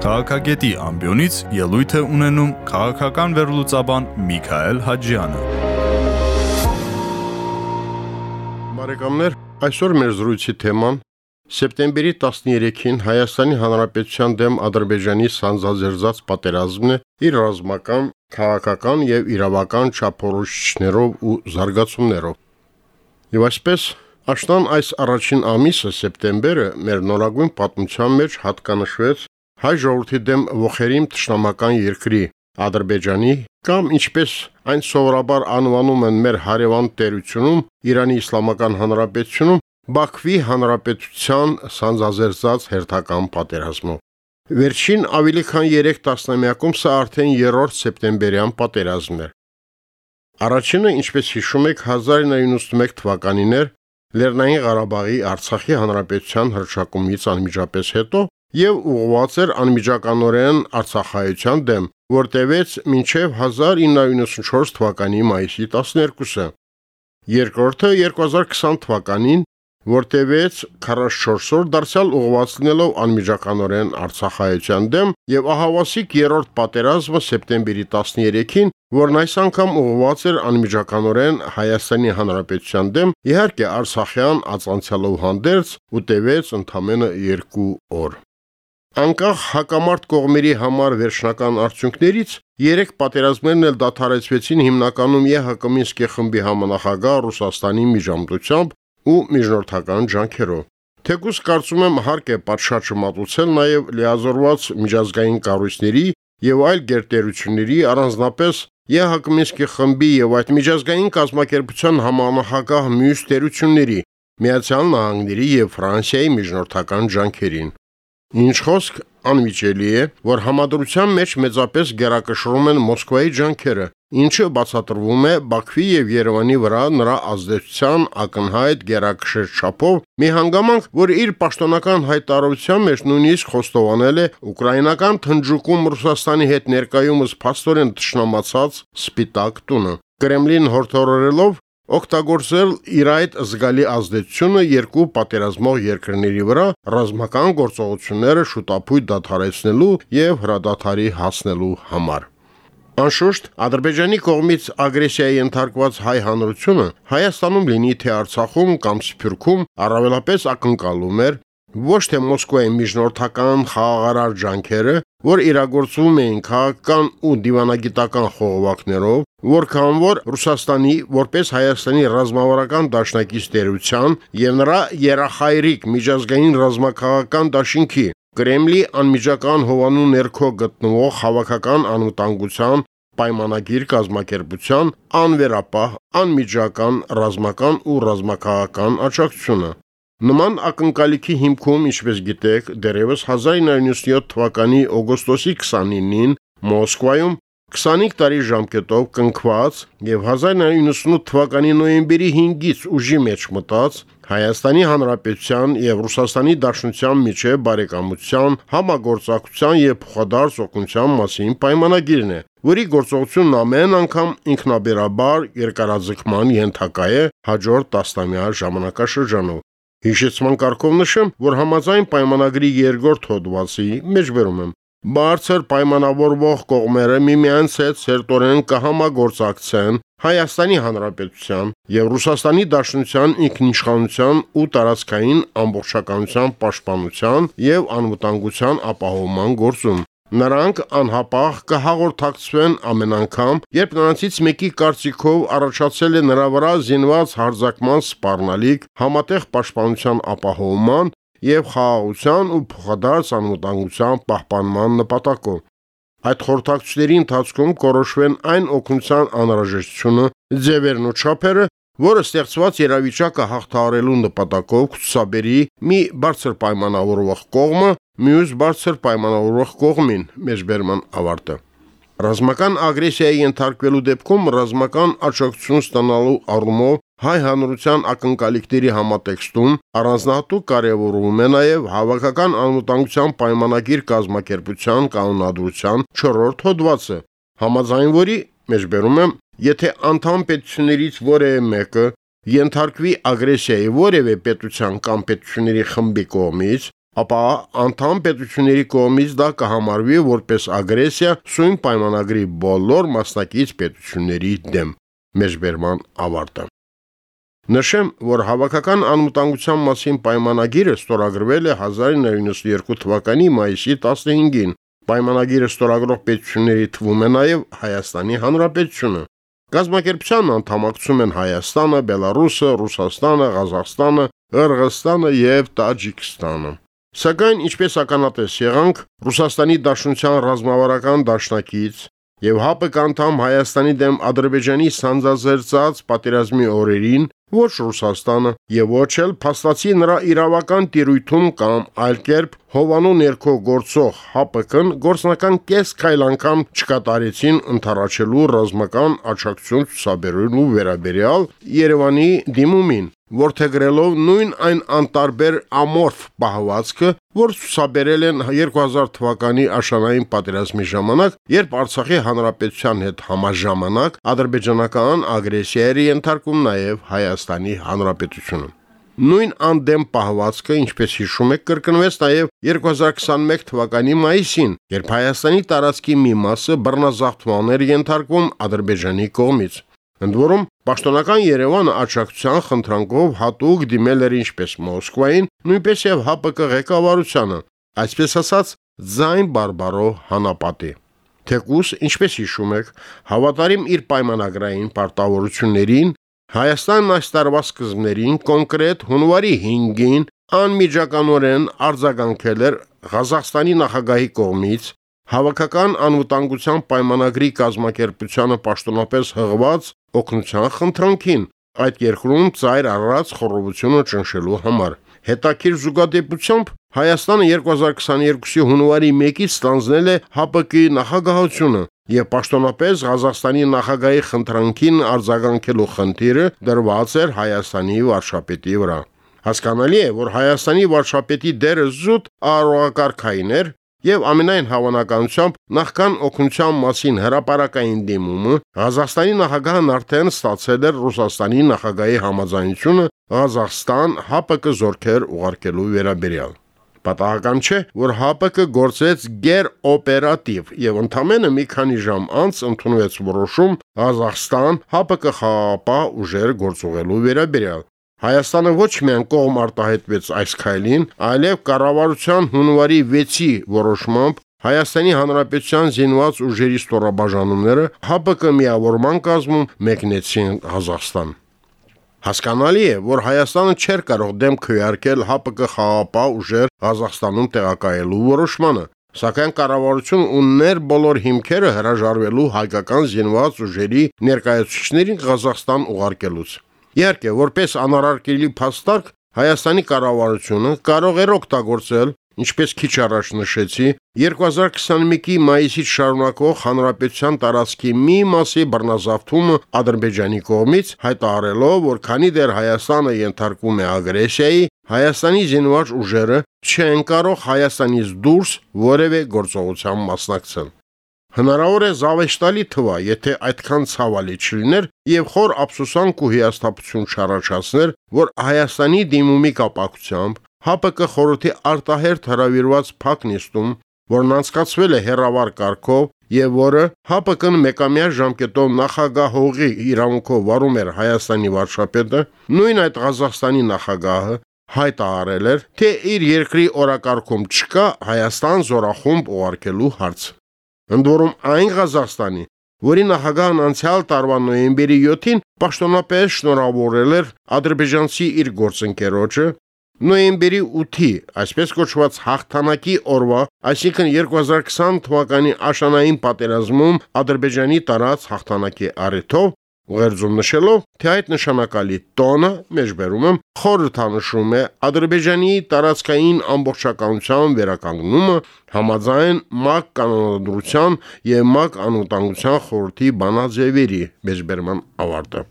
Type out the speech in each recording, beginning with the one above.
Քաղաքագետի ամբիոնից ելույթ է ունենում քաղաքական վերլուծաբան Միքայել Հաջյանը։ Բարեկամներ, այսօր մեր զրույցի թեման Սեպտեմբերի 13-ին Հայաստանի Հանրապետության դեմ Ադրբեջանի սանձազերծած պատերազմն է իր ռազմական, քաղաքական եւ իրավական չափորոշիչներով ու զարգացումներով։ Եվ այսպես Աշտան այս առաջին ամիսը սեպտեմբերը մեր նորագույն պատմության մեջ հատկանշվեց հայ ժողովրդի դեմ ողերիմ ճշնամական երկրի Ադրբեջանի կամ ինչպես այն սովորաբար անվանում են մեր հարևան տերությունում Իրանի Իսլամական Հանրապետությունում Բաքվի Հանրապետության սանձազերծած հերթական պատերազմով։ Վերջին ավելի քան 3 տասնամյակում սա արդեն 3-րդ սեպտեմբերյան պատերազմն էր։ Առաջինը, ինչպես հիշում եք, 1991 թվականին էր Լեռնային Ղարաբաղի Արցախի Հանրապետության հրճակումից անմիջապես հետո եւ ուղղված էր անմիջականորեն Արցախայության դեմ, որ տևեց մինչև 1994 թվականի մայիսի 12-ը։ Երկրորդը 2020 թվականին որ տևեց 44 օր դարձյալ ուղղվածնելով անմիջականորեն Արցախայության դեմ եւ ահավասիկ երրորդ պատերազմը սեպտեմբերի 13-ին, որն այս անգամ ուղղված էր անմիջականորեն Հայաստանի Հանրապետության դեմ, իհարկե Արցախյան ածանցյալով հանդերձ ու տևեց ընդամենը 2 օր։ Անկախ հակամարտ կողմերի համար վերջնական արդյունքներից երեք պատերազմներն էլ դադարեցվեցին հիմնականում ԵՀԿ Մինսկի խմբի համանախագահ Ռուսաստանի միջամտությամբ ու միջնորդական ջանքերով։ Թեկուս կարծում եմ հարկ է պատշաճը մատուցել նաև լիազորված միջազգային կառույցների եւ այլ գերտերությունների առանձնապես ԵՀԿ Մինսկի խմբի եւ այդ միջազգային կազմակերպության համանախագահ մյուս տերությունների Միացյալ Նահանգների եւ Ֆրանսիայի միջնորդական ջանքերին։ Ինչ խոսք անմիջելի է, որ համադրության մեջ մեծապես գերակշռում են Մոսկվայի ջանքերը, ինչը բացատրվում է Բաքվի եւ Երևանի վրա նրա ազդեցության ակնհայտ գերակշիռ չափով մի հանգամանք, որ իր պաշտոնական հայտարարության մեջ նույնիսկ խոստովանել է ուկրաինական թնջուկում Ռուսաստանի հետ ներկայումս փաստորեն ճշնամացած Սպիտակ տունը։ Կրեմլին հորդորելով օգտագործել իր այդ զգալի ազդեցությունը երկու պատերազմող երկրների վրա ռազմական գործողությունները շուտապույտ դադարեցնելու եւ հրադադարի հասնելու համար։ Անշուշտ Ադրբեջանի կողմից ագրեսիայի ենթարկված հայ հանրությունը Հայաստանում լինի թե Արցախում կամ Սփյուռքում առավելապես ակնկալում էր ոչ թե Մոսկվայի միջնորդական խաղաղարար ջանքերը, որ իրագործվում էին քաղաքական ու դիվանագիտական խողովակներով, որքան որ Ռուսաստանի որպես Հայաստանի ռազմավարական դաշնակից տերության եւ նրա երախայրիկ միջազգային ռազմաքաղաքական դաշինքի Կրեմլի անմիջական հովանու ներքո գտնվող հավաքական անվտանգության պայմանագիր կազմակերպության անվերապահ, անմիջական ռազմական ու ռազմաքաղաքական աջակցությունը։ Նման ակնկալիքի հիմքում, ինչպես գիտեք, դեռևս 1997 թվականի օգոստոսի 29-ին Մոսկվայում 25 տարի ժամկետով կնքված եւ 1998 թվականի նոյեմբերի 5-ից ուժի մեջ մտած Հայաստանի Հանրապետության եւ Ռուսաստանի Դաշնության միջև բարեկամության, համագործակցության եւ փոխադարձ օգնության մասին պայմանագիրն է, որի գործողությունն ամեն անգամ ինքնաբերաբար երկարաձգման ենթակա է հաջորդ տասնամյա ժամանակաշրջանով։ Հիշեցման կարգով նշեմ, որ համաձայն պայմանագրի երկրորդ հոդվածի մեջ վերում եմ. Բարձր պայմանավորվող կողմերը միմյանց հետ սերտորեն կհամագործակցեն Հայաստանի Հանրապետության եւ Ռուսաստանի Դաշնության ինքնիշխանության ու տարածքային ամբողջականության պաշտպանության եւ անվտանգության ապահովման գործում։ Նրանք անհապաղ կհաղորդակցվեն ամեն անգամ, երբ նրանցից մեկի կարծիքով առաջացել է նրա վրա զինված հարձակման սպառնալիք համատեղ պաշտպանության ապահովման եւ խաղաղության ու փոխադարձ անվտանգության պահպանման նպատակով։ Այդ խորհրդակցությունների ընթացքում կորոշվեն այն օգնության անհրաժեշտությունը, ձևերն ու չափերը, որը ստեղծված երավիճակը հաղթահարելու նպատակով ցուսաբերի մի բարձր պայմանավորվող կողմը մյուս բարձր պայմանավորվող կողմին մեջբերման ավարտը։ Ռազմական ագրեսիայի ենթարկվելու դեպքում ռազմական աջակցություն ստանալու առումով հայ հանրության ակնկալիքների համատեքստում առանձնահատուկ կարևորվում է նաև հավաքական անվտանգության պայմանագիր կազմակերպության կանոնադրության 4-րդ հոդվածը, համաձայն որի մեջբերում եմ, եթե անդամ պետություններից որևէ մեկը ենթարկվի ագրեսիայի որևէ պետության կամ պետությունների խմբի կողմից, ապա անդամ պետությունների կողմից դա կհամարվի որպես ագրեսիա սույն պայմանագրի բոլոր մասնակից պետությունների դեմ։ Մեջբերման ավարտը։ Նշեմ, որ հավաքական անվտանգության մասին պայմանագիրը ստորագրվել է 1992 թվականի մայիսի 15-ին։ Պայմանագիրը ստորագրող պետությունների թվում է նաև Հայաստանի Հանրապետությունը։ Գազམ་ակերպության անդամակցում են Հայաստանը, Բելարուսը, Ռուսաստանը, Ղազախստանը, Ղրղստանը եւ Տաջիկստանը։ Սակայն, ինչպես ականատես եղանք, Ռուսաստանի Դաշնության ռազմավարական դաշնակից եւ ՀԱՊԿ անդամ Հայաստանի դեմ Ադրբեջանի սանձազերծած պատերազմի օրերին ոչ Ռուսաստանը եւ ոչ էլ փաստացի նրա իրավական տիրույթում կամ այլ կերպ Հովանու ներքո գործող ՀԱՊԿ-ն գործնական կես քայլ անգամ չկատարեցին ընթառաջելու ռազմական աչակցություն ցուսաբերելու վերաբերյալ Երևանի դիմումին որթեգրելով նույն այն անտարբեր ամորֆ պահվածքը, որ ցուսաբերել են 2000 թվականի աշանային պատերազմի ժամանակ, երբ Արցախի հանրապետության հետ համաժամանակ ադրբեջանական ագրեսիայի ենթարկում նաև Հայաստանի հանրապետությունը։ Նույն անդեմ պահվածքը, ինչպես հիշում եք, կրկնվեց նաև 2021 թվականի մայիսին, երբ Հայաստանի տարածքի մի մասը բռնազավթման էր ենթարկվում Ադրբեջանի կողմից։ Ընդ որում, պաշտոնական Երևանը աջակցության խնդրանքով հատուկ դիմել էր ինչպես Մոսկվային, նույնպես եւ ՀԱՊԿ ղեկավարությանը, այսպես ասած, ձայն բարբարո հանապատի։ Թեկուս, ինչպես հիշում եք, հավատարիմ իր պայմանագրային պարտավորություններին Հայաստանն այս տարվա սկզբներին կոնկրետ հունվարի 5-ին անմիջականորեն արձագանքել էր Ղազախստանի նախագահի կողմից հավաքական անվտանգության պայմանագրի կազմակերպությանը պաշտոնապես հղված օգնության խնդրանքին այդ երկրում ծայր առած խորովությունը ճնշելու համար։ Հետաքրիր զուգադեպությամբ Հայաստանը 2022-ի հունվարի 1-ից ստանձնել է ՀԱՊԿ-ի նախագահությունը եւ պաշտոնապես Ղազախստանի նախագահի խնդրանքին արձագանքելու խնդիրը դրված էր Հայաստանի վարշապետի վրա։ Հասկանալի է, որ Հայաստանի վարշապետի դերը զուտ առողակարգային էր եւ ամենայն հավանականությամբ նախքան օգնության մասին հրաապարակային դիմումը Ղազախստանի նախագահն արդեն ստացել էր Ռուսաստանի նախագահի համաձայնությունը Ղազախստան ՀԱՊԿ զորքեր ուղարկելու վերաբերյալ։ Պատահական չէ, որ ՀԱՊԿ գործեց գեր օպերատիվ եւ ընդամենը մի քանի ժամ անց ընդունվեց որոշում Ղազախստան ՀԱՊԿ խաղապահ ուժեր գործուղելու վերաբերյալ։ Հայաստանը ոչ միայն կողմ արտահայտվեց այս քայլին, այլև կառավարության հունվարի 6-ի որոշմամբ Հայաստանի Հանրապետության զինված ուժերի ստորաբաժանումները ՀԱՊԿ միավորման կազմում մեկնեցին Ղազախստան։ Հասկանալի է, որ Հայաստանը չէր կարող դեմ քվեարկել ՀԱՊԿ խաղապահ ուժեր Ղազախստանում տեղակայելու որոշմանը, սակայն կառավարություն ուններ բոլոր հիմքերը հրաժարվելու հայկական զինված ուժերի ներկայացուցիչներին Ղազախստան ուղարկելուց։ Իհարկե, որպես անարարկելի փաստարկ Հայաստանի կառավարությունը կարող էր օգտագործել, ինչպես քիչ առաջ նշեցի, 2021-ի մայիսից շարունակող հանրապետության տարածքի մի մասի բռնազավթումը Ադրբեջանի կողմից, հայտարարելով, որ քանի դեռ Հայաստանը ենթարկվում է ագրեսիայի, Հայաստանի զինված ուժերը չեն կարող Հայաստանից դուրս որևէ գործողության մասնակցել։ Հնարավոր է զավեշտալի թվա, եթե այդքան ցավալի չլիներ եւ խոր ափսոսանք ու հիասթափություն չառաջացներ, որ Հայաստանի դիմումի կապակցությամբ ՀԱՊԿ խորհրդի արտահերթ հրավիրված փակնիստում, որն անցկացվել է հերավար կարգով եւ որը ՀԱՊԿ-ն մեկամյա ժամկետով նախագահողի իրավունքով վարում էր Հայաստանի վարչապետը, նույն այդ Ղազախստանի նախագահը հայտարարել էր, թե իր երկրի օրակարգում չկա Հայաստան զորախումբ ուղարկելու հարց։ Ընդ որում այն Ղազախստանի, որի նախագահն անցյալ տարվա նոյեմբերի 7-ին պաշտոնապես շնորհավորել էր ադրբեջանցի իր գործընկերոջը նոյեմբերի 8-ի, այսպես կոչված հաղթանակի օրվա, այսինքն 2020 թվականի աշանային պատերազմում Ադրբեջանի տարած հաղթանակի առիթով Ուղերձում նշելով, թե այդ նշանակալի տոնը, մեջբերում եմ, խորհրդանշում է Ադրբեջանի տարածքային ամբողջականության վերականգնումը համաձայն ՄԱԿ կանոնադրության եւ ՄԱԿ անվտանգության խորհրդի բանաձևերի մեջբերման ավարտը։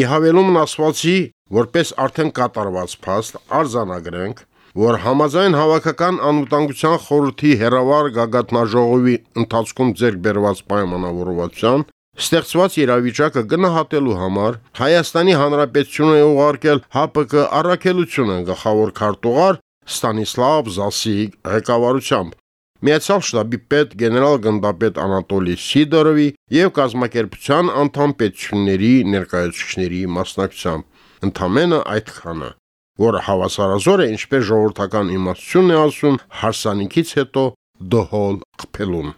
Իհավելումն ասվածի, որպես արդեն կատարված փաստ, արձանագրենք, որ համաձայն հավաքական անվտանգության խորհրդի հերավար գագաթնաժողովի ընթացքում ձեռք բերված պայմանավորվածության Ստեղծված իրավիճակը գնահատելու համար Հայաստանի Հանրապետությունը է ուղարկել ՀԱՊԿ առաքելությունը գլխավոր քարտուղար Ստանիսլավ Զասիի ղեկավարությամբ։ Միացյալ շտաբի պետ գեներալ գնդապետ Անատոլի Սիդորովի եւ կազմակերպության անդամ պետությունների ներկայացուցիչների մասնակցությամբ։ Ընդամենը այդքանը, որը հավասարազոր է ինչպես ժողովրդական իմաստությունն է ասում հարսանիքից հետո դհոլ խփելուն։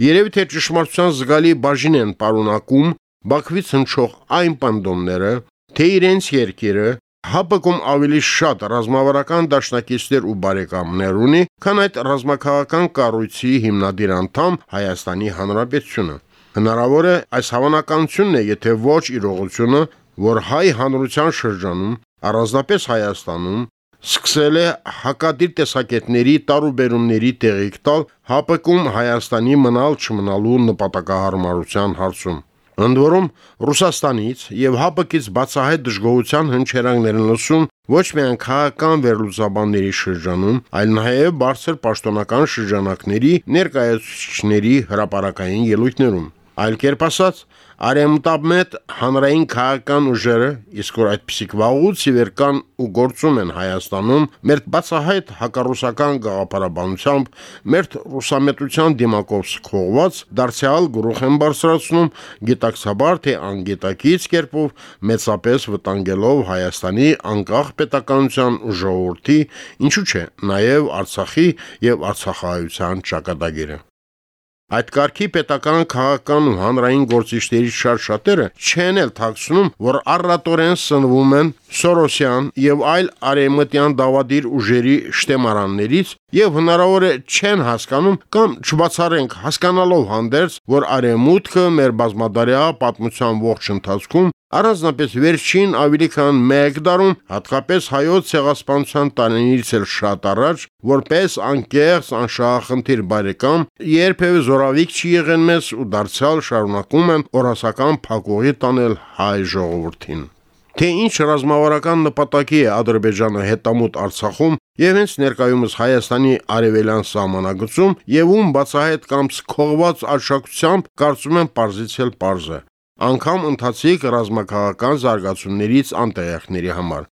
Երևի թե ճշմարտության զգալի բաժին են պարունակում Բաքվից հնչող այն պնդումները, թե իրենց երկիրը ՀԱՊԿ-ում ավելի շատ ռազմավարական դաշնակիցներ ու բարեկամներ ունի, քան այդ ռազմաքաղաքական կառույցի հիմնադիր անդամ Հայաստանի Հանրապետությունը։ Հնարավոր է այս հավանականությունն է, եթե ոչ իրողությունը, որ հայ հանրության շրջանում, առանձնապես Հայաստանում, սկսել է հակադիր տեսակետների տարուբերումների տեղիք տալ ՀԱՊԿ-ում Հայաստանի մնալ չմնալու նպատակահարմարության հարցում։ Ընդ որում Ռուսաստանից եւ ՀԱՊԿ-ից բացահայտ դժգոհության հնչերանգներ են լսում ոչ միայն քաղաքական վերլուծաբանների շրջանում, այլ նաեւ բարձր պաշտոնական շրջանակների ներկայացուցիչների հրապարակային ելույթներում։ Այլ կերպ ասած, արեմտաբմետ հանրային քաղաքական ուժերը, իսկ որ այդպիսիք վաղուց ի վեր կան ու գործում են Հայաստանում, մեր բացահայտ հակառուսական գաղափարաբանությամբ, մեր ռուսամետության դիմակով սքողված դարձյալ գլուխ են բարձրացնում գիտակցաբար թե անգիտակից կերպով մեծապես վտանգելով Հայաստանի անկախ պետականության ու ժողովրդի, ինչու՞ չէ, նաև Արցախի եւ Արցախահայության ճակատագիրը։ Այդ կարգի պետական, քաղաքական ու հանրային գործիչների շատ շատերը չեն էլ թաքցնում, որ առատորեն սնվում են Սորոսյան եւ այլ արեմտյան դավադիր ուժերի շտեմարաններից եւ հնարավոր է չեն հասկանում կամ չբացառենք հասկանալով հանդերձ, որ արեմուտքը մեր բազմադարյա պատմության ողջ ընթացքում Առանձնապես վերջին ավելի քան 1 դարում, հատկապես հայոց ցեղասպանության տարիներից էլ շատ առաջ, որպես անկեղծ անշահախնդիր բարեկամ, երբևէ զորավիկ չի եղել մեզ ու դարձյալ շարունակում են օրասական փակուղի տանել հայ ժողովրդին։ Թե ինչ ռազմավարական նպատակի է Ադրբեջանը հետամուտ Արցախում եւ հենց ներկայումս Հայաստանի արևելյան սահմանագծում եւ ում բացահայտ կամ սքողված արշակությամբ կարծում են parzitsel parze անգամ ընթացիկ ռազմաքաղաքական զարգացումներից անտեղյակների համար։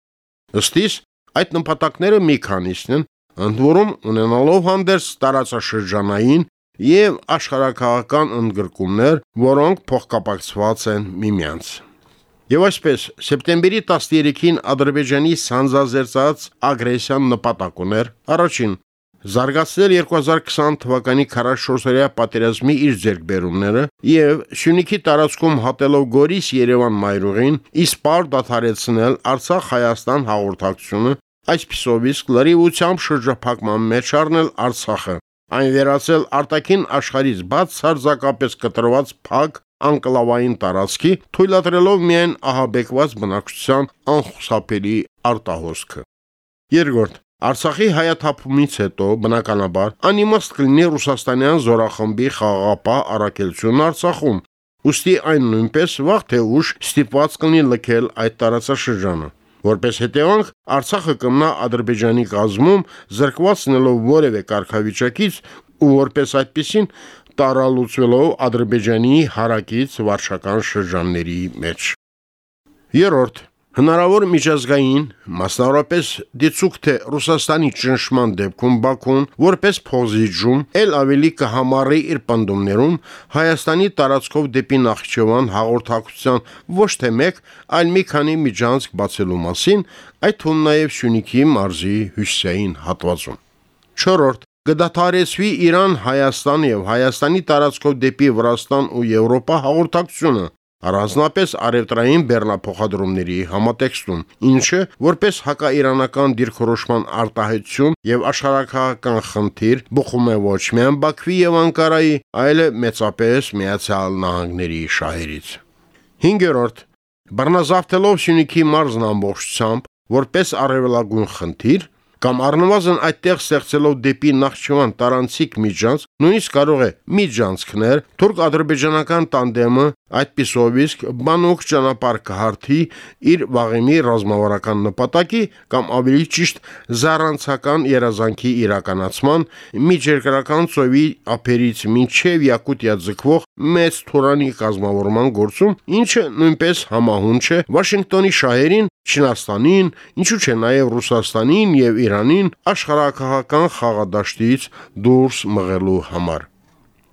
Ըստիս այդ նպատակները մի քանիսն են, ընդ որում ունենալով հանդերձ տարածաշրջանային եւ աշխարհակաղական ընդգրկումներ, որոնք փոխկապակցված են միմյանց։ Եվ այսպես, սեպտեմբերի 13-ին Ադրբեջանի սանձազերծած ագրեսիան նպատակ ուներ առաջին զարգացնել 2020 թվականի 44-օրյա պատերազմի իր ձեռքբերումները եւ Շունիքի տարածքում հատելով Գորիս Երևան մայրուղին իսպար դադարեցնել Արցախ-Հայաստան հաղորդակցությունը այսպիսով իսկ լրիվությամբ շրջափակման մեջ առնել Արցախը այն վերացել արտաքին աշխարից բաց սարձակապես կտրված փակ անկլավային տարածքի թույլատրելով միայն ահաբեկված բնակչության անխուսափելի արտահոսքը երկրորդ. Արցախի հայաթափումից հետո բնականաբար անիմաստ կլինի ռուսաստանյան զորախմբի խաղաղապահ առաքելություն Արցախում, ուստի այն նույնպես վաղ թե ուշ ստիպված կլինի լքել այդ տարածաշրջանը։ Որպես հետևանք Արցախը կմնա Ադրբեջանի կազմում զրկվածնելով որևէ կարգավիճակից ու որպես այդպեսին տարալուծվելով Ադրբեջանի հարակից վարշական շրջանների մեջ։ Երորդ Հնարավոր միջազգային, մասնավորապես դիցուք թե Ռուսաստանի ճնշման դեպքում Բաքուն որպես փոզիջում ել ավելի կհամառի իր պնդումներում Հայաստանի տարածքով դեպի Նախիջևան հաղորդակցության ոչ թե մեկ, այլ մի քանի միջանցք բացելու մասին, այդ թվում նաև Շունիքի մարզի հյուսիսային հատվածում։ 4. Գդաթարեցվի Իրան-Հայաստան եւ Հայաստանի տարածքով դեպի Վրաստան ու Եվրոպա հաղորդակցությունը առանձնապես արևտրային բեռնափոխադրումների համատեքստում, ինչը որպես հակաիրանական դիրքորոշման արտահայտություն եւ աշխարհակահական խնդիր բխում է ոչ միայն Բաքվի եւ Անկարայի, այլ մեծապես Միացյալ Նահանգների շահերից։ 5-րդ Բռնազավթելով Շունիքի մարզն ամբողջությամբ որպես արևելագույն խնդիր, կամ առնվազն այդտեղ ստեղծելով դեպի Նախճիվան տարանցիկ միջանց, նույնիսկ կարող է միջանցքներ թուրք-ադրբեջանական տանդեմը այդպիսով իսկ բանուկ ճանապարհ կհարթի իր վաղեմի ռազմավարական նպատակի կամ ավելի ճիշտ զառանցական երազանքի իրականացման միջերկրական ծովի ափերից մինչև Յակուտիա ձգվող մեծ թուրանի կազմավորման գործում, ինչը նույնպես համահունչ է Վաշինգտոնի շահերին Չինաստանին, ինչու՞ չէ նաև Ռուսաստանին եւ Իրանին աշխարհակահական խաղադաշտից դուրս մղելու համար։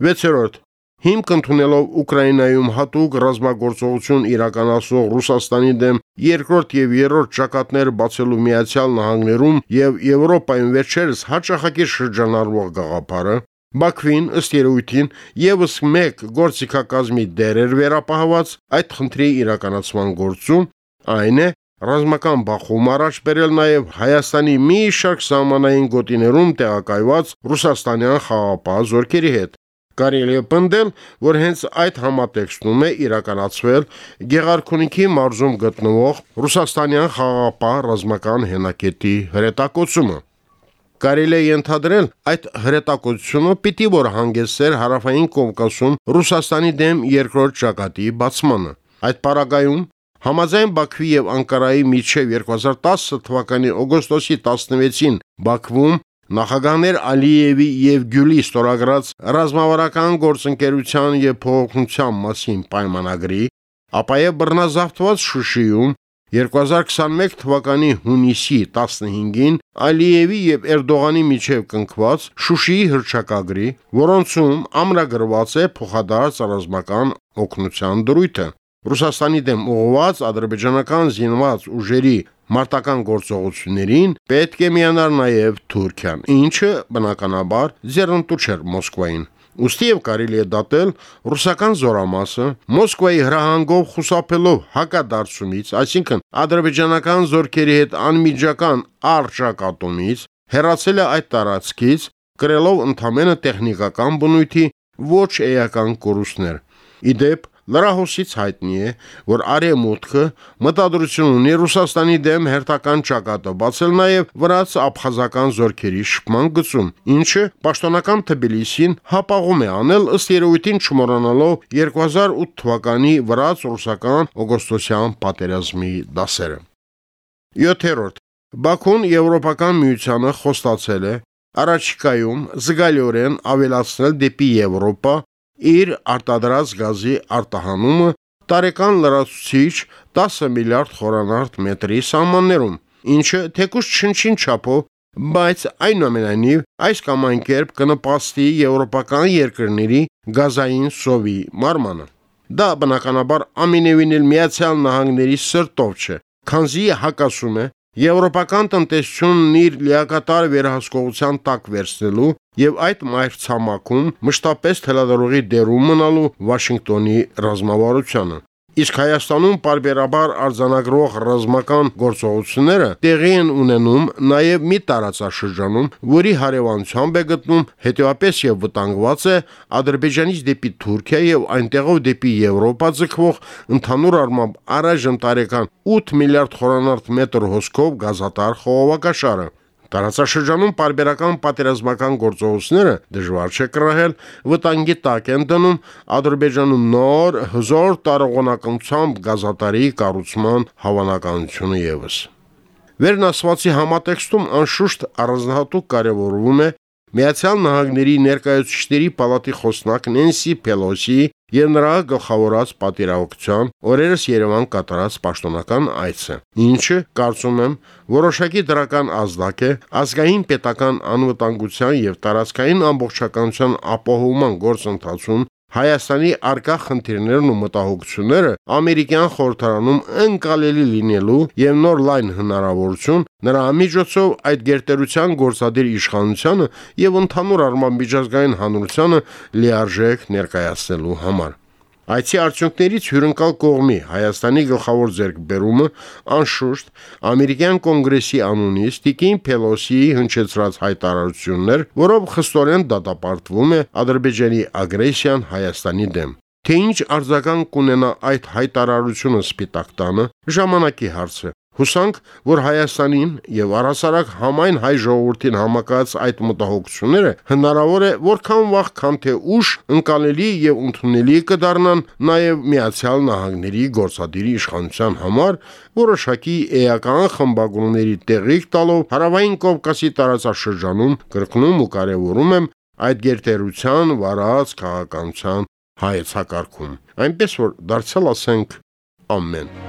6-րդ Հիմք ընդունելով Ուկրաինայում հատուկ ռազմագործողություն իրականացող Ռուսաստանի դեմ երկրորդ եւ երրորդ ճակատներ բացելու Միացյալ Նահանգներում եւ Եվրոպայում վերջերս հաջողակի շրջանառվող գաղափարը Բաքվին ըստ երևույթին եւս մեկ գործիքակազմի դեր էր վերապահված այդ խնդրի իրականացման գործում, այն է ռազմական բախում առաջ բերել նաև Հայաստանի մի շարք սահմանային գոտիներում տեղակայված ռուսաստանյան խաղապահ զորքերի հետ։ Կարելի է պնդել, որ հենց այդ համատեքստում է իրականացվել Գեղարքունիքի մարզում գտնվող ռուսաստանյան խաղապահ ռազմական հենակետի հրետակոծումը։ Կարելի է ենթադրել, այդ հրետակոծությունը պիտի որ հանգեցներ հարավային Կովկասում Ռուսաստանի դեմ երկրորդ ճակատի բացմանը։ Այդ պարագայում Համաձայն Բաքվի եւ Անկարայի միջև 2010 թվականի օգոստոսի 16-ին Բաքվում Նախագահներ Ալիևի եւ Գյուլի ստորագրած ռազմավարական գործընկերության եւ փոխօգնության մասին պայմանագրի, ապա եւ բռնազավթված Շուշիում 2021 թվականի հունիսի 15-ին Ալիևի եւ Էրդողանի միջև կնքված Շուշիի հրճակագրի, որոնցում ամրագրված է փոխադարձ ռազմական օգնության դրույթը։ Ռուսաստանի դեմ ուղղված ադրբեջանական զինված ուժերի մարտական գործողություններին պետք է միանար նաև Թուրքիան, ինչը բնականաբար ձեռնտու չէր Մոսկվային։ Ոստի եւ կարելի է դատել ռուսական զորամասը Մոսկվայի հրահանգով խուսափելով հակադարձումից, այսինքն ադրբեջանական զորքերի հետ անմիջական արճակատումից, հերացել է այդ տարածքից, կրելով ընդամենը տեխնիկական բնույթի ոչ էական կորուստներ։ Իդեպ Լրահոսից հայտնի է, որ Արեմուտքը մտադրություն ունի Ռուսաստանի դեմ հերթական ճակատը բացել նաև վրաց աբխազական զորքերի շփման գծում, ինչը պաշտոնական Թբիլիսին հապաղում է անել ըստ երևույթին չմոռանալով 2008 թվականի վրաց-ռուսական օգոստոսյան պատերազմի դասերը։ 7-րդ Բաքուն Եվրոպական միությանը խոստացել է. Առաջիկայում զգալիորեն ավելացնել դեպի Եվրոպա իր արտադրած գազի արտահանումը տարեկան լրացուցիչ 10 միլիարդ խորանարդ մետրի սահմաններում, ինչը թեկուզ չնչին չափով, բայց այնուամենայնիվ այս կամ այն կերպ կնպաստի եվրոպական երկրների գազային սովի մարմանը։ Դա բնականաբար ամենևին էլ Միացյալ Նահանգների սրտով չէ, քանզի հակասում է Եվրոպական տնտեսությունն իր լիակատար վերահսկողության տակ վերցնելու եւ այդ մայրցամաքում մշտապես թելադրողի դերում մնալու Վաշինգտոնի ռազմավարությանը։ Իսկ Հայաստանում parberabar արձանագրող ռազմական գործողությունները տեղի են ունենում նաև մի տարածաշրջանում, որի հարևանությամբ է գտնում հետևապես եւ վտանգված է Ադրբեջանից դեպի Թուրքիա եւ այնտեղով դեպի Եվրոպա ձգվող ընդհանուր առմամբ առայժմ տարեկան 8 միլիարդ խորանարդ մետր հոսքով գազատար խողովակաշարը։ Տարածաշրջանում պարբերական պատերազմական գործողությունները դժվար չէ կռահել, վտանգի տակ են դնում Ադրբեջանում նոր հզոր տարողանակությամբ գազատարի կառուցման հավանականությունը եւս։ Վերնասվածի համատեքստում անշուշտ առանձնահատուկ կարևորվում է Միացյալ Նահանգների ներկայացուցիչների պալատի խոսնակ Նենսի Պելոսի եւ նրա գլխավորած պատերազմության օրերս Երևան կատարած պաշտոնական այցը, ինչը կարծում եմ որոշակի դրական ազդակ է ազգային պետական անվտանգության եւ տարածքային ամբողջականության ապահովման գործընթացում Հայաստանի արկա խնդիրներն ու մտահոգությունները ամերիկյան խորհրդարանում ընկալելի լինելու եւ նոր լայն հնարավորություն նրա միջոցով այդ գերտերության գործադիր իշխանությանը եւ ընդհանուր առմամբ միջազգային հանրությանը լիարժեք ներկայացնելու համար։ Այցի արդյունքներից հյուրընկալ կողմի Հայաստանի գլխավոր ձեռքբերումը անշուշտ ամերիկյան կոնգրեսի անունից Տիկին Փելոսիի հնչեցրած հայտարարություններ, որով խստորեն դատապարտվում է Ադրբեջանի ագրեսիան Հայաստանի դեմ։ Թե ինչ արձագանք կունենա այդ հայտարարությունը Սպիտակ տանը, ժամանակի հարց է, Հուսանք, որ Հայաստանին եւ առասարակ համայն հայ ժողովրդին համակած այդ մտահոգությունները հնարավոր է որքան վաղ, քան թե ուշ ընկալելի եւ ընդունելի կդառնան նաեւ Միացյալ Նահանգների գործադիր իշխանության համար որոշակի էական խմբագրումների տեղիք տալով հարավային Կովկասի տարածաշրջանում կրկնում ու կարևորում եմ այդ գերտերության վարած քաղաքականության հայեցակարգում։ Այնպես որ դարձյալ ասենք ամեն